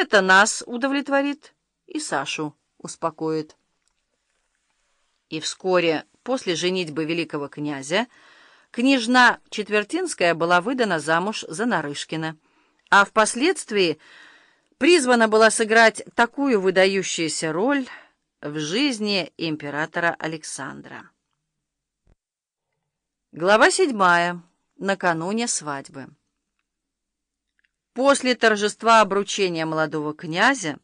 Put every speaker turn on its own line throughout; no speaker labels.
Это нас удовлетворит и Сашу успокоит. И вскоре после женитьбы великого князя княжна Четвертинская была выдана замуж за Нарышкина, а впоследствии призвана была сыграть такую выдающуюся роль в жизни императора Александра. Глава седьмая. Накануне свадьбы. После торжества обручения молодого князя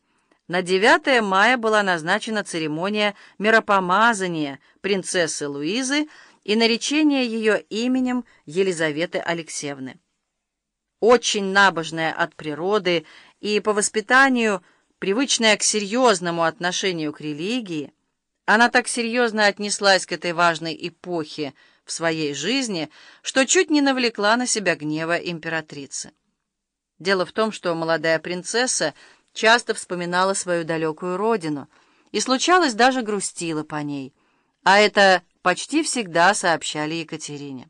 на 9 мая была назначена церемония миропомазания принцессы Луизы и наречения ее именем Елизаветы Алексеевны. Очень набожная от природы и по воспитанию, привычная к серьезному отношению к религии, она так серьезно отнеслась к этой важной эпохе в своей жизни, что чуть не навлекла на себя гнева императрицы. Дело в том, что молодая принцесса часто вспоминала свою далекую родину и, случалось, даже грустила по ней, а это почти всегда сообщали Екатерине.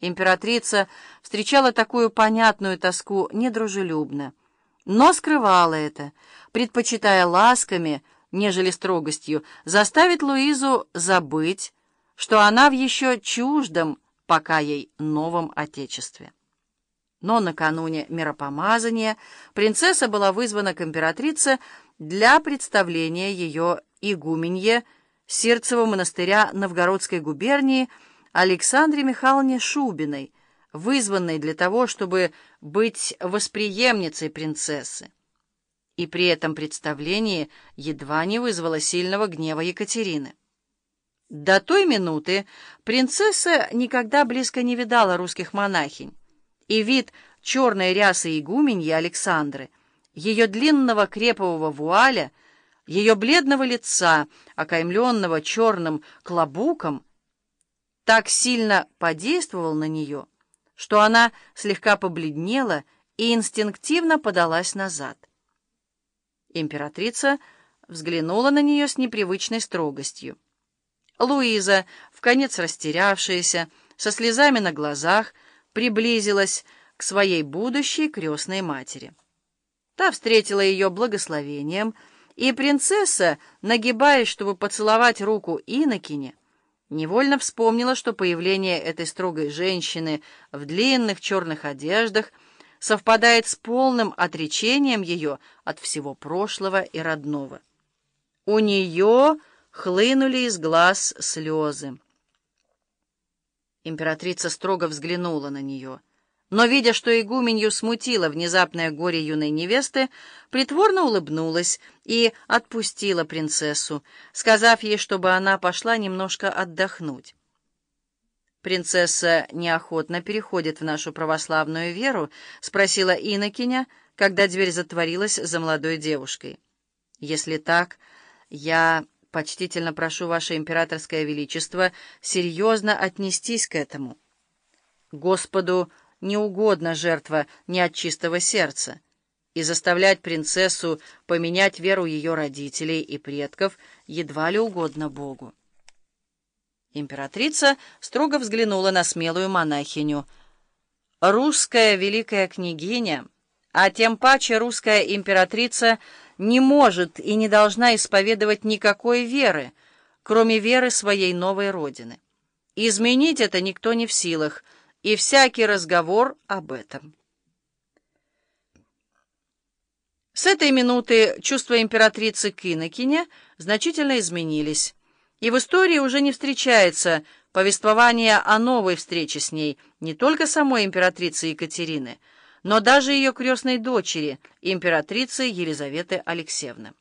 Императрица встречала такую понятную тоску недружелюбно, но скрывала это, предпочитая ласками, нежели строгостью, заставить Луизу забыть, что она в еще чуждом, пока ей новом отечестве. Но накануне миропомазания принцесса была вызвана к императрице для представления ее игуменье Сирцева монастыря Новгородской губернии Александре Михайловне Шубиной, вызванной для того, чтобы быть восприемницей принцессы. И при этом представлении едва не вызвала сильного гнева Екатерины. До той минуты принцесса никогда близко не видала русских монахинь, и вид черной рясы игуменьи Александры, ее длинного крепового вуаля, ее бледного лица, окаймленного черным клобуком, так сильно подействовал на нее, что она слегка побледнела и инстинктивно подалась назад. Императрица взглянула на нее с непривычной строгостью. Луиза, в конец растерявшаяся, со слезами на глазах, приблизилась к своей будущей крестной матери. Та встретила ее благословением, и принцесса, нагибаясь, чтобы поцеловать руку инокине, невольно вспомнила, что появление этой строгой женщины в длинных черных одеждах совпадает с полным отречением ее от всего прошлого и родного. У нее хлынули из глаз слезы. Императрица строго взглянула на нее, но, видя, что игуменью смутило внезапное горе юной невесты, притворно улыбнулась и отпустила принцессу, сказав ей, чтобы она пошла немножко отдохнуть. «Принцесса неохотно переходит в нашу православную веру?» — спросила инокиня, когда дверь затворилась за молодой девушкой. «Если так, я почтительно прошу Ваше Императорское Величество серьезно отнестись к этому. Господу не угодно жертва не от чистого сердца, и заставлять принцессу поменять веру ее родителей и предков едва ли угодно Богу. Императрица строго взглянула на смелую монахиню. «Русская великая княгиня, а тем паче русская императрица — не может и не должна исповедовать никакой веры, кроме веры своей новой родины. Изменить это никто не в силах, и всякий разговор об этом. С этой минуты чувства императрицы к Иннокене значительно изменились, и в истории уже не встречается повествование о новой встрече с ней не только самой императрицы Екатерины, но даже ее крестной дочери, императрицы Елизаветы Алексеевны.